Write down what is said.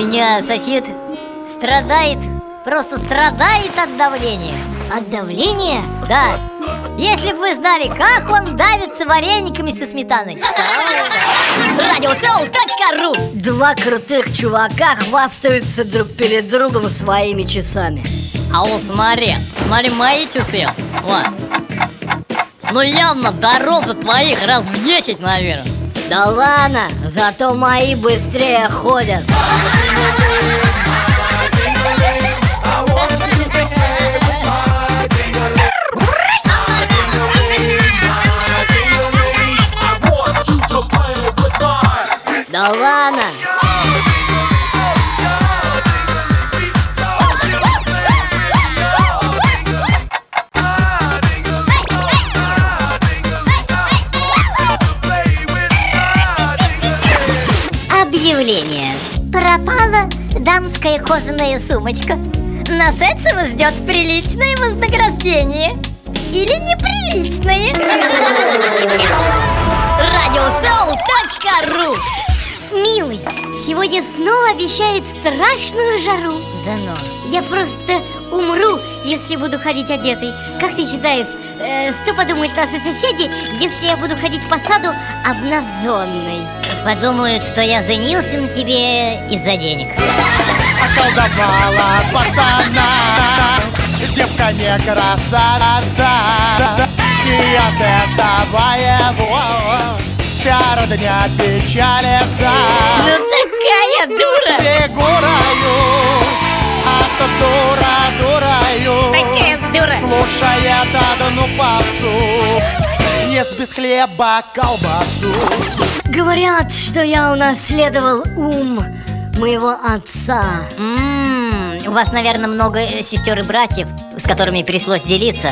меня сосед страдает, просто страдает от давления. От давления? Да, если бы вы знали, как он давится варениками со сметаной. Радиосоу.ру Два крутых чувака хвастаются друг перед другом своими часами. А вот смотри, смотри мои часы. Вот Ну явно дороже твоих раз в 10, наверное Да ладно, зато мои быстрее ходят. Да ладно Объявление Пропала дамская кожаная сумочка. Нас этого ждет приличное вознаграждение. Или неприличное. Радиосоу.ру Милый, сегодня снова обещает страшную жару. Да ну. Я просто если буду ходить одетой Как ты считаешь, э, что подумают наши соседи, если я буду ходить по саду обнаженной? Подумают, что я женился на тебе из-за денег. Околдовала пацана Девка не красавица. И от этого его Вся родня печалится. Ну такая дура! Фигурою Дура Слушает одну попсу Ест без хлеба колбасу. Говорят, что я унаследовал ум моего отца. М, У вас, наверное, много сестер и братьев, с которыми пришлось делиться